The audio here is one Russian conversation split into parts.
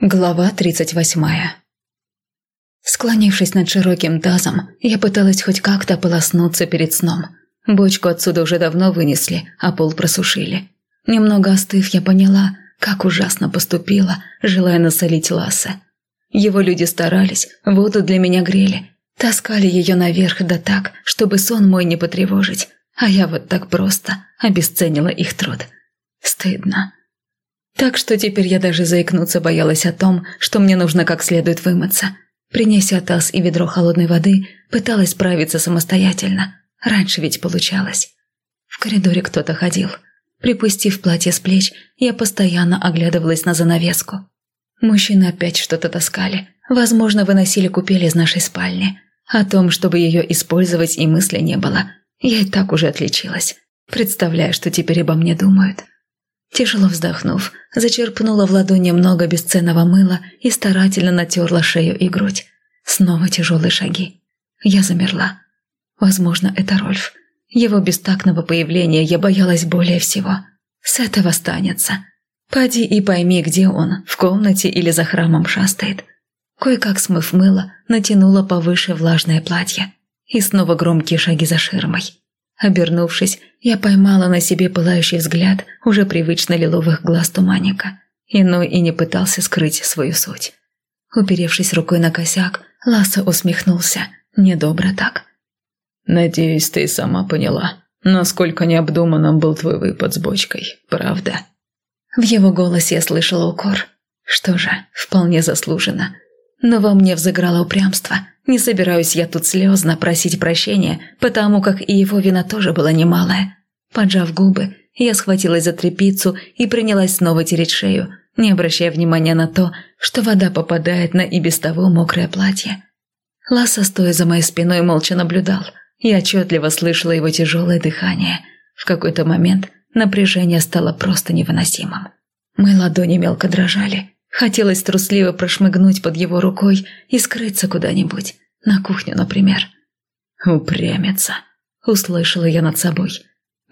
Глава 38 Склонившись над широким тазом, я пыталась хоть как-то полоснуться перед сном. Бочку отсюда уже давно вынесли, а пол просушили. Немного остыв, я поняла, как ужасно поступила, желая насолить Лассе. Его люди старались, воду для меня грели, таскали ее наверх да так, чтобы сон мой не потревожить, а я вот так просто обесценила их труд. Стыдно. Так что теперь я даже заикнуться боялась о том, что мне нужно как следует вымыться. Принеся таз и ведро холодной воды, пыталась справиться самостоятельно. Раньше ведь получалось. В коридоре кто-то ходил. Припустив платье с плеч, я постоянно оглядывалась на занавеску. Мужчины опять что-то таскали. Возможно, выносили купель из нашей спальни. О том, чтобы ее использовать, и мысли не было. Я и так уже отличилась. Представляю, что теперь обо мне думают. Тяжело вздохнув, зачерпнула в ладони много бесценного мыла и старательно натерла шею и грудь. Снова тяжелые шаги. Я замерла. Возможно, это Рольф. Его бестактного появления я боялась более всего. С этого останется. Поди и пойми, где он, в комнате или за храмом шастает. Кое-как смыв мыло, натянула повыше влажное платье. И снова громкие шаги за ширмой. Обернувшись, я поймала на себе пылающий взгляд уже привычно лиловых глаз туманника. Иной и не пытался скрыть свою суть. Уперевшись рукой на косяк, Ласса усмехнулся. Недобро так. «Надеюсь, ты сама поняла, насколько необдуманным был твой выпад с бочкой, правда?» В его голосе я слышала укор. Что же, вполне заслуженно. Но во мне взыграло упрямство – не собираюсь я тут слезно просить прощения, потому как и его вина тоже была немалая. Поджав губы, я схватилась за тряпицу и принялась снова тереть шею, не обращая внимания на то, что вода попадает на и без того мокрое платье. Ласса, стоя за моей спиной, молча наблюдал. Я отчетливо слышала его тяжелое дыхание. В какой-то момент напряжение стало просто невыносимым. Мои ладони мелко дрожали. Хотелось трусливо прошмыгнуть под его рукой и скрыться куда-нибудь. На кухню, например. «Упрямится», — услышала я над собой.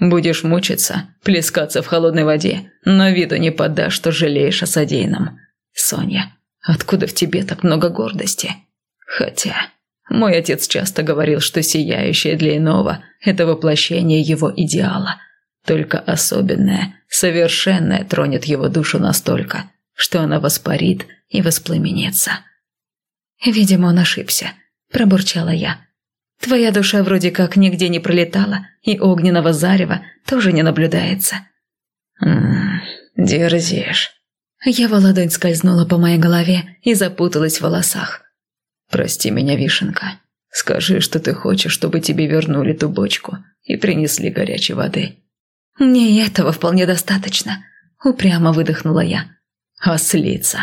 «Будешь мучиться, плескаться в холодной воде, но виду не подашь, что жалеешь о содеянном. Соня, откуда в тебе так много гордости? Хотя, мой отец часто говорил, что сияющее для иного – это воплощение его идеала. Только особенное, совершенное тронет его душу настолько, что она воспарит и воспламенится. «Видимо, он ошибся», – пробурчала я. «Твоя душа вроде как нигде не пролетала, и огненного зарева тоже не наблюдается». «Ммм, дерзишь». Его ладонь скользнула по моей голове и запуталась в волосах. «Прости меня, Вишенка. Скажи, что ты хочешь, чтобы тебе вернули ту бочку и принесли горячей воды». «Мне этого вполне достаточно», – упрямо выдохнула я. «Ослица!»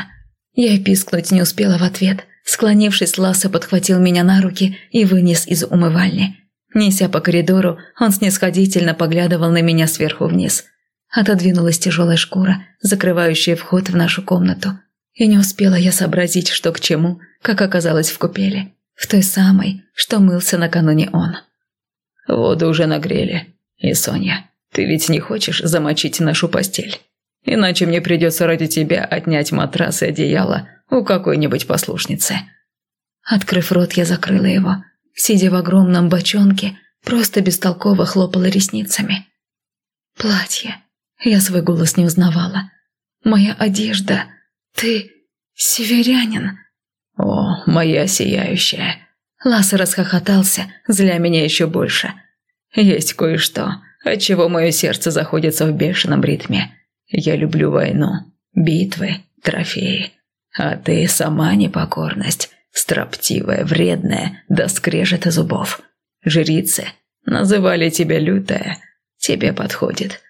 Я пискнуть не успела в ответ. Склонившись, Ласса подхватил меня на руки и вынес из умывальни. Неся по коридору, он снисходительно поглядывал на меня сверху вниз. Отодвинулась тяжелая шкура, закрывающая вход в нашу комнату. И не успела я сообразить, что к чему, как оказалось в купели. В той самой, что мылся накануне он. «Воду уже нагрели. И, Соня, ты ведь не хочешь замочить нашу постель?» Иначе мне придется ради тебя отнять матрас и одеяло у какой-нибудь послушницы». Открыв рот, я закрыла его. Сидя в огромном бочонке, просто бестолково хлопала ресницами. «Платье». Я свой голос не узнавала. «Моя одежда. Ты северянин». «О, моя сияющая». Ласса расхохотался, зля меня еще больше. «Есть кое-что, отчего мое сердце заходится в бешеном ритме». Я люблю войну, битвы, трофеи. А ты сама непокорность, строптивая, вредная, до скрежета зубов. Жрицы называли тебя лютая. Тебе подходит.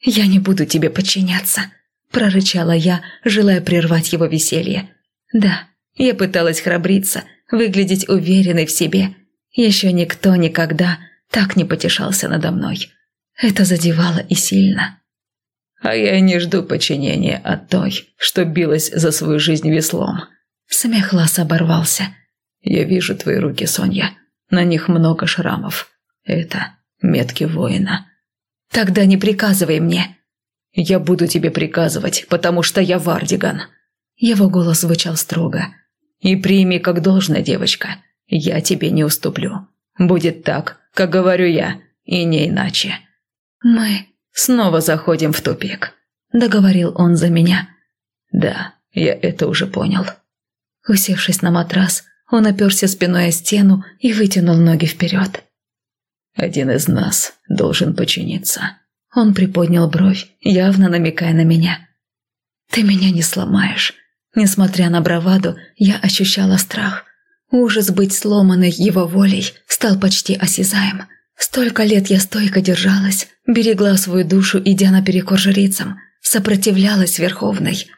Я не буду тебе подчиняться, прорычала я, желая прервать его веселье. Да, я пыталась храбриться, выглядеть уверенной в себе. Еще никто никогда так не потешался надо мной. Это задевало и сильно. А я не жду подчинения от той, что билась за свою жизнь веслом. Смех Лас оборвался. Я вижу твои руки, Соня. На них много шрамов. Это метки воина. Тогда не приказывай мне. Я буду тебе приказывать, потому что я Вардиган. Его голос звучал строго. «И прими как должное, девочка. Я тебе не уступлю. Будет так, как говорю я, и не иначе». «Мы снова заходим в тупик», — договорил он за меня. «Да, я это уже понял». Усевшись на матрас, он оперся спиной о стену и вытянул ноги вперед. «Один из нас должен подчиниться». Он приподнял бровь, явно намекая на меня. «Ты меня не сломаешь». Несмотря на браваду, я ощущала страх. Ужас быть сломанной его волей стал почти осязаем. Столько лет я стойко держалась, берегла свою душу, идя наперекор жрицам, сопротивлялась Верховной.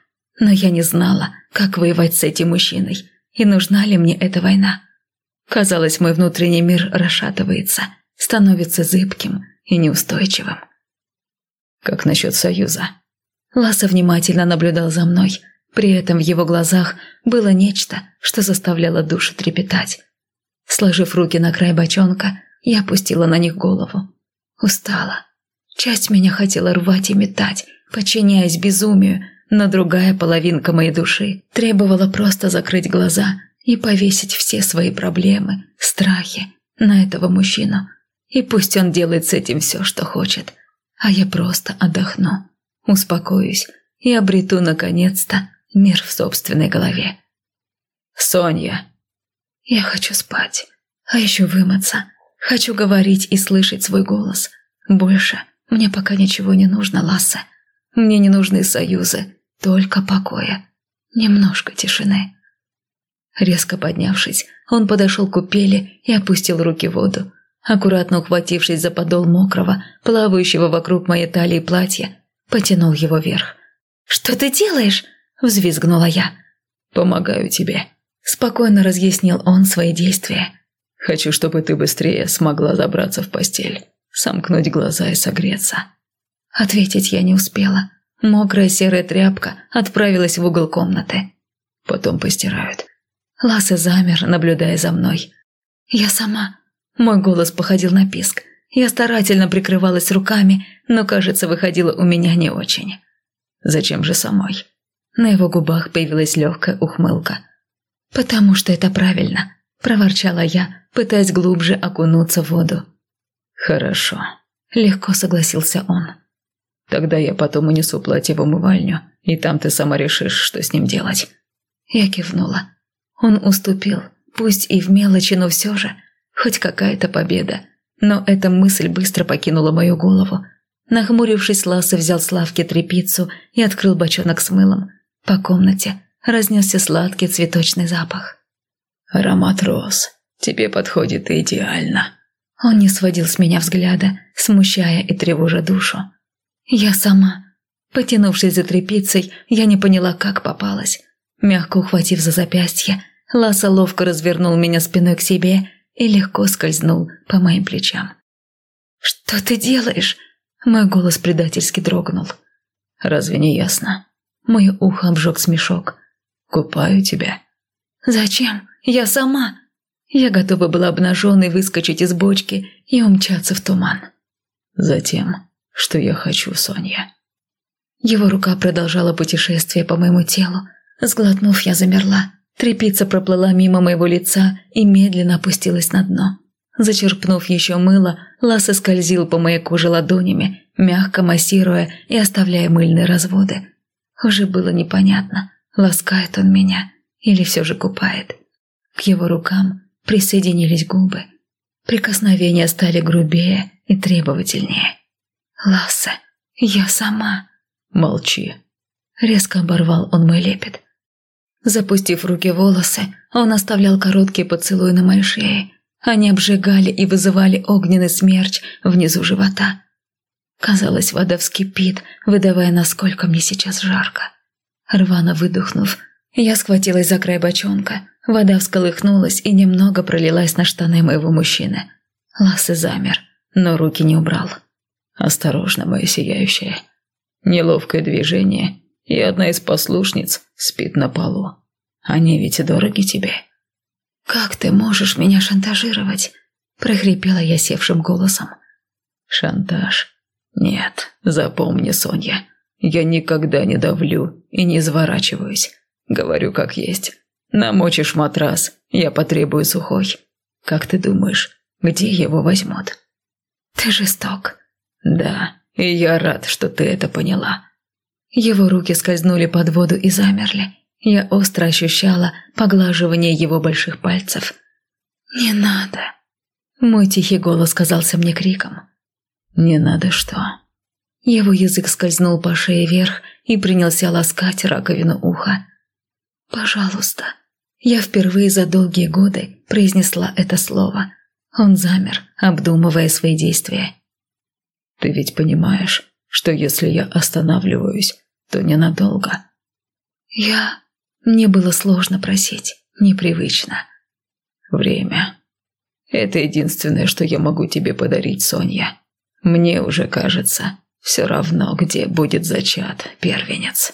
Но я не знала, как воевать с этим мужчиной, и нужна ли мне эта война. Казалось, мой внутренний мир расшатывается, становится зыбким и неустойчивым. «Как насчет союза?» Ласа внимательно наблюдал за мной. При этом в его глазах было нечто, что заставляло душу трепетать. Сложив руки на край бочонка, я опустила на них голову. Устала. Часть меня хотела рвать и метать, подчиняясь безумию, но другая половинка моей души требовала просто закрыть глаза и повесить все свои проблемы, страхи на этого мужчину. И пусть он делает с этим все, что хочет, а я просто отдохну успокоюсь и обрету, наконец-то, мир в собственной голове. «Соня!» Я хочу спать, а еще вымыться. Хочу говорить и слышать свой голос. Больше мне пока ничего не нужно, Лассе. Мне не нужны союзы, только покоя. Немножко тишины. Резко поднявшись, он подошел к купели и опустил руки в воду. Аккуратно ухватившись за подол мокрого, плавающего вокруг моей талии платья, потянул его вверх. «Что ты делаешь?» – взвизгнула я. «Помогаю тебе», – спокойно разъяснил он свои действия. «Хочу, чтобы ты быстрее смогла забраться в постель, сомкнуть глаза и согреться». Ответить я не успела. Мокрая серая тряпка отправилась в угол комнаты. Потом постирают. Лассе замер, наблюдая за мной. «Я сама». Мой голос походил на писк – я старательно прикрывалась руками, но, кажется, выходило у меня не очень. Зачем же самой? На его губах появилась легкая ухмылка. «Потому что это правильно», – проворчала я, пытаясь глубже окунуться в воду. «Хорошо», – легко согласился он. «Тогда я потом унесу платье в умывальню, и там ты сама решишь, что с ним делать». Я кивнула. Он уступил, пусть и в мелочи, но все же, хоть какая-то победа. Но эта мысль быстро покинула мою голову. Нахмурившись, Ласса взял с лавки тряпицу и открыл бочонок с мылом. По комнате разнесся сладкий цветочный запах. «Аромат роз. Тебе подходит идеально». Он не сводил с меня взгляда, смущая и тревожа душу. «Я сама». Потянувшись за тряпицей, я не поняла, как попалась. Мягко ухватив за запястье, Ласса ловко развернул меня спиной к себе и легко скользнул по моим плечам. «Что ты делаешь?» Мой голос предательски дрогнул. «Разве не ясно?» Мое ухо обжег смешок. «Купаю тебя». «Зачем? Я сама!» Я готова была обнаженной выскочить из бочки и умчаться в туман. «Затем, что я хочу, Соня». Его рука продолжала путешествие по моему телу. Сглотнув, я замерла. Трепица проплыла мимо моего лица и медленно опустилась на дно. Зачерпнув еще мыло, Ласса скользил по моей коже ладонями, мягко массируя и оставляя мыльные разводы. Уже было непонятно, ласкает он меня или все же купает. К его рукам присоединились губы. Прикосновения стали грубее и требовательнее. «Лассе, я сама...» «Молчи!» Резко оборвал он мой лепет. Запустив руки в волосы, он оставлял короткие поцелуи на моей шее. Они обжигали и вызывали огненный смерч внизу живота. Казалось, вода вскипит, выдавая, насколько мне сейчас жарко. Рвано выдохнув, я схватилась за край бочонка. Вода всколыхнулась и немного пролилась на штаны моего мужчины. Лассе замер, но руки не убрал. «Осторожно, моя сияющая. Неловкое движение, и одна из послушниц спит на полу. Они ведь дороги тебе». «Как ты можешь меня шантажировать?» – прохрипела я севшим голосом. «Шантаж? Нет, запомни, Соня, я никогда не давлю и не изворачиваюсь. Говорю как есть. Намочишь матрас, я потребую сухой. Как ты думаешь, где его возьмут?» «Ты жесток». «Да, и я рад, что ты это поняла». Его руки скользнули под воду и замерли. Я остро ощущала поглаживание его больших пальцев. «Не надо!» Мой тихий голос казался мне криком. «Не надо что?» Его язык скользнул по шее вверх и принялся ласкать раковину уха. «Пожалуйста». Я впервые за долгие годы произнесла это слово. Он замер, обдумывая свои действия. «Ты ведь понимаешь, что если я останавливаюсь, то ненадолго?» «Я...» Мне было сложно просить, непривычно. «Время. Это единственное, что я могу тебе подарить, Соня. Мне уже кажется, все равно, где будет зачат первенец».